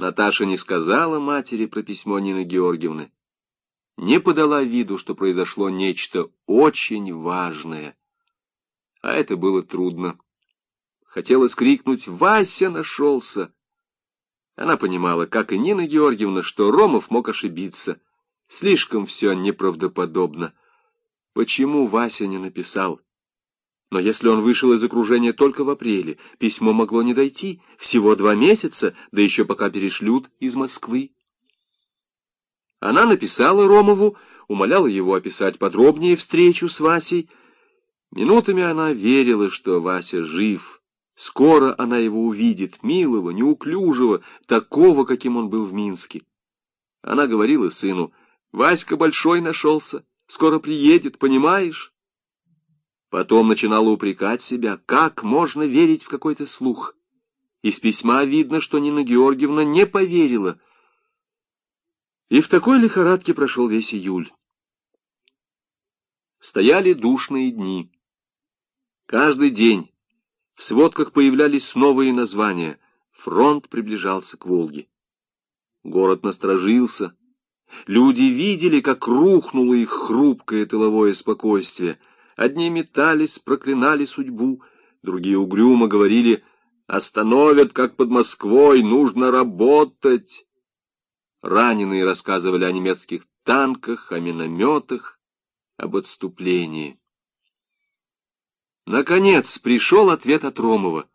Наташа не сказала матери про письмо Нины Георгиевны, не подала виду, что произошло нечто очень важное. А это было трудно. Хотелось крикнуть «Вася нашелся!» Она понимала, как и Нина Георгиевна, что Ромов мог ошибиться. Слишком все неправдоподобно. Почему Вася не написал? Но если он вышел из окружения только в апреле, письмо могло не дойти. Всего два месяца, да еще пока перешлют из Москвы. Она написала Ромову, умоляла его описать подробнее встречу с Васей. Минутами она верила, что Вася жив. Скоро она его увидит, милого, неуклюжего, такого, каким он был в Минске. Она говорила сыну, «Васька большой нашелся, скоро приедет, понимаешь?» Потом начинала упрекать себя, как можно верить в какой-то слух. Из письма видно, что Нина Георгиевна не поверила. И в такой лихорадке прошел весь июль. Стояли душные дни. Каждый день в сводках появлялись новые названия. Фронт приближался к Волге. Город насторожился. Люди видели, как рухнуло их хрупкое тыловое спокойствие — Одни метались, проклинали судьбу, другие угрюмо говорили «Остановят, как под Москвой, нужно работать». Раненые рассказывали о немецких танках, о минометах, об отступлении. Наконец пришел ответ от Ромова.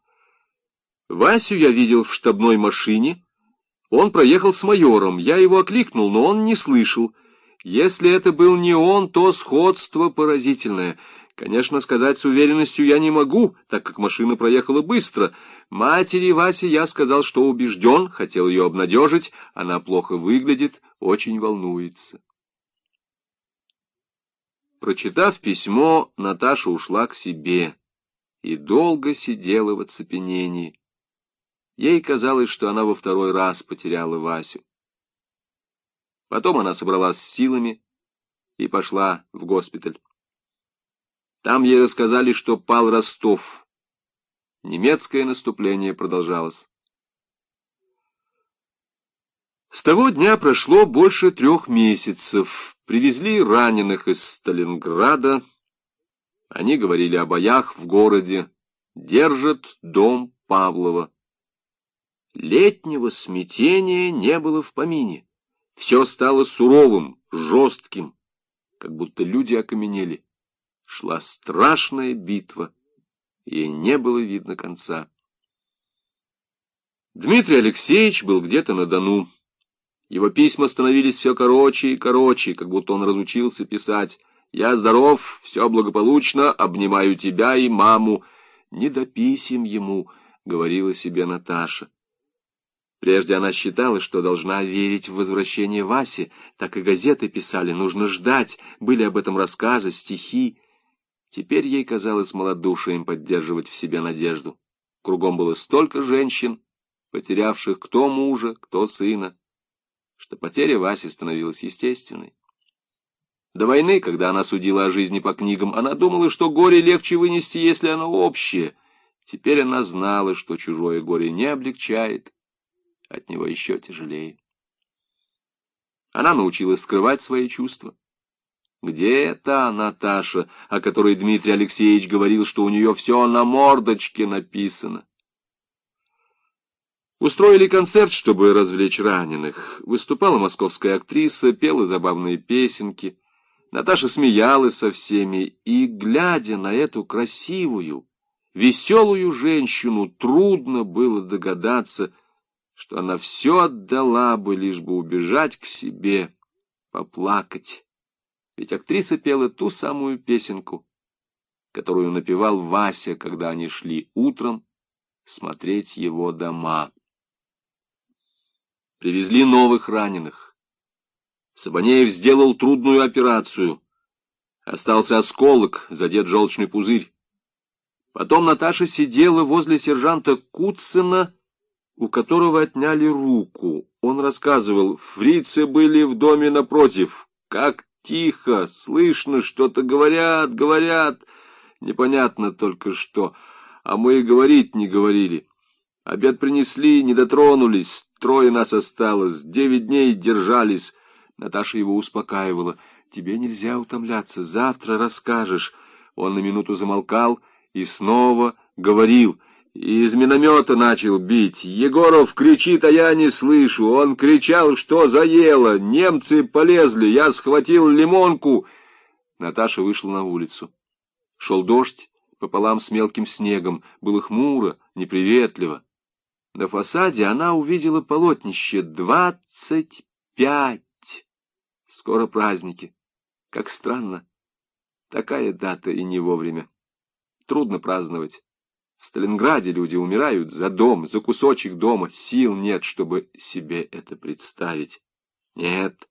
Васю я видел в штабной машине. Он проехал с майором. Я его окликнул, но он не слышал. Если это был не он, то сходство поразительное. Конечно, сказать с уверенностью я не могу, так как машина проехала быстро. Матери Васе я сказал, что убежден, хотел ее обнадежить. Она плохо выглядит, очень волнуется. Прочитав письмо, Наташа ушла к себе и долго сидела в оцепенении. Ей казалось, что она во второй раз потеряла Васю. Потом она собралась с силами и пошла в госпиталь. Там ей рассказали, что пал Ростов. Немецкое наступление продолжалось. С того дня прошло больше трех месяцев. Привезли раненых из Сталинграда. Они говорили о боях в городе. Держат дом Павлова. Летнего смятения не было в помине. Все стало суровым, жестким, как будто люди окаменели. Шла страшная битва, ей не было видно конца. Дмитрий Алексеевич был где-то на Дону. Его письма становились все короче и короче, как будто он разучился писать. «Я здоров, все благополучно, обнимаю тебя и маму». «Не до писем ему», — говорила себе Наташа. Прежде она считала, что должна верить в возвращение Васи. Так и газеты писали, нужно ждать. Были об этом рассказы, стихи. Теперь ей казалось малодушием поддерживать в себе надежду. Кругом было столько женщин, потерявших кто мужа, кто сына, что потеря Васи становилась естественной. До войны, когда она судила о жизни по книгам, она думала, что горе легче вынести, если оно общее. Теперь она знала, что чужое горе не облегчает, от него еще тяжелее. Она научилась скрывать свои чувства. Где та Наташа, о которой Дмитрий Алексеевич говорил, что у нее все на мордочке написано? Устроили концерт, чтобы развлечь раненых. Выступала московская актриса, пела забавные песенки. Наташа смеялась со всеми, и, глядя на эту красивую, веселую женщину, трудно было догадаться, что она все отдала бы, лишь бы убежать к себе, поплакать. Ведь актриса пела ту самую песенку, которую напевал Вася, когда они шли утром смотреть его дома. Привезли новых раненых. Сабанеев сделал трудную операцию. Остался осколок, задет желчный пузырь. Потом Наташа сидела возле сержанта Куцина, у которого отняли руку. Он рассказывал, фрицы были в доме напротив. Как тихо, слышно, что-то говорят, говорят. Непонятно только что, а мы и говорить не говорили. Обед принесли, не дотронулись, трое нас осталось, девять дней держались. Наташа его успокаивала. Тебе нельзя утомляться, завтра расскажешь. Он на минуту замолкал и снова говорил. Из миномета начал бить. Егоров кричит, а я не слышу. Он кричал, что заело. Немцы полезли, я схватил лимонку. Наташа вышла на улицу. Шел дождь пополам с мелким снегом. Было хмуро, неприветливо. На фасаде она увидела полотнище «Двадцать пять». Скоро праздники. Как странно. Такая дата и не вовремя. Трудно праздновать. В Сталинграде люди умирают за дом, за кусочек дома. Сил нет, чтобы себе это представить. Нет.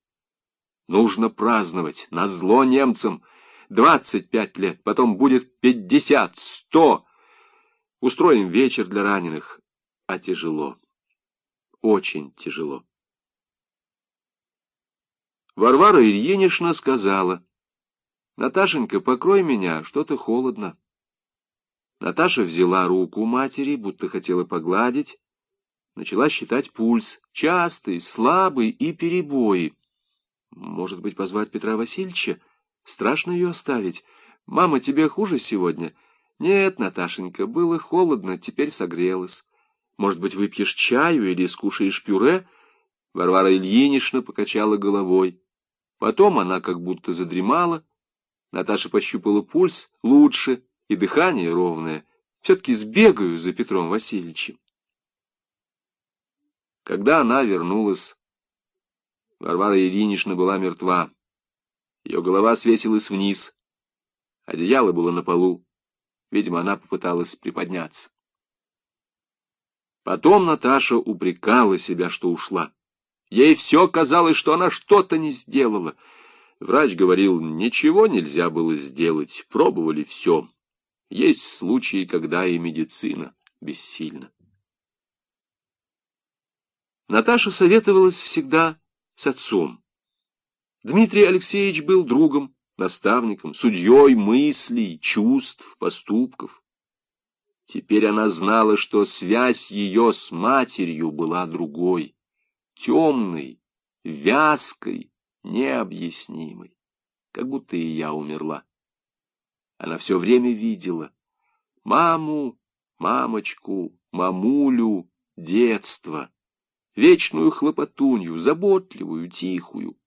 Нужно праздновать. Назло немцам. Двадцать пять лет, потом будет пятьдесят, сто. Устроим вечер для раненых а тяжело. Очень тяжело. Варвара Ильинична сказала, «Наташенька, покрой меня, что-то холодно». Наташа взяла руку матери, будто хотела погладить, начала считать пульс, частый, слабый и перебои. Может быть, позвать Петра Васильевича? Страшно ее оставить. «Мама, тебе хуже сегодня?» «Нет, Наташенька, было холодно, теперь согрелась». Может быть, выпьешь чаю или скушаешь пюре?» Варвара Ильинична покачала головой. Потом она как будто задремала. Наташа пощупала пульс лучше и дыхание ровное. Все-таки сбегаю за Петром Васильевичем. Когда она вернулась, Варвара Ильинична была мертва. Ее голова свесилась вниз. Одеяло было на полу. Видимо, она попыталась приподняться. Потом Наташа упрекала себя, что ушла. Ей все казалось, что она что-то не сделала. Врач говорил, ничего нельзя было сделать, пробовали все. Есть случаи, когда и медицина бессильна. Наташа советовалась всегда с отцом. Дмитрий Алексеевич был другом, наставником, судьей мыслей, чувств, поступков. Теперь она знала, что связь ее с матерью была другой, темной, вязкой, необъяснимой, как будто и я умерла. Она все время видела маму, мамочку, мамулю, детство, вечную хлопотунью, заботливую, тихую.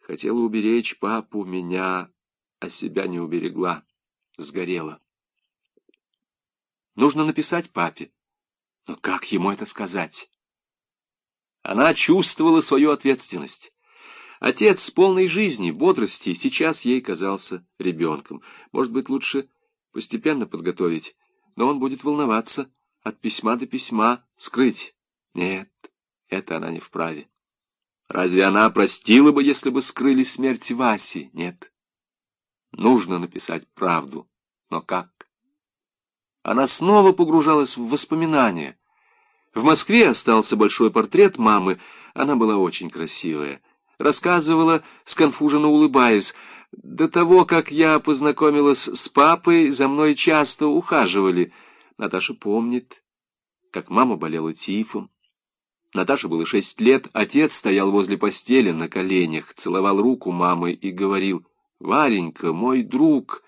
Хотела уберечь папу, меня, а себя не уберегла, сгорела. Нужно написать папе. Но как ему это сказать? Она чувствовала свою ответственность. Отец с полной жизни, бодрости, сейчас ей казался ребенком. Может быть, лучше постепенно подготовить, но он будет волноваться от письма до письма, скрыть. Нет, это она не вправе. Разве она простила бы, если бы скрыли смерть Васи? Нет. Нужно написать правду. Но как? Она снова погружалась в воспоминания. В Москве остался большой портрет мамы. Она была очень красивая. Рассказывала, сконфуженно улыбаясь, «До того, как я познакомилась с папой, за мной часто ухаживали. Наташа помнит, как мама болела тифом. Наташе было шесть лет, отец стоял возле постели на коленях, целовал руку мамы и говорил, «Варенька, мой друг».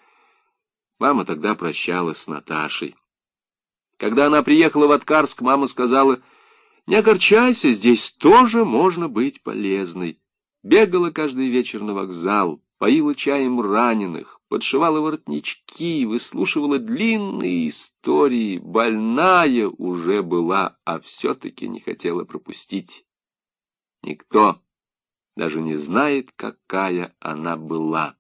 Мама тогда прощалась с Наташей. Когда она приехала в Откарск, мама сказала, «Не огорчайся, здесь тоже можно быть полезной». Бегала каждый вечер на вокзал, поила чаем раненых, подшивала воротнички, выслушивала длинные истории, больная уже была, а все-таки не хотела пропустить. Никто даже не знает, какая она была.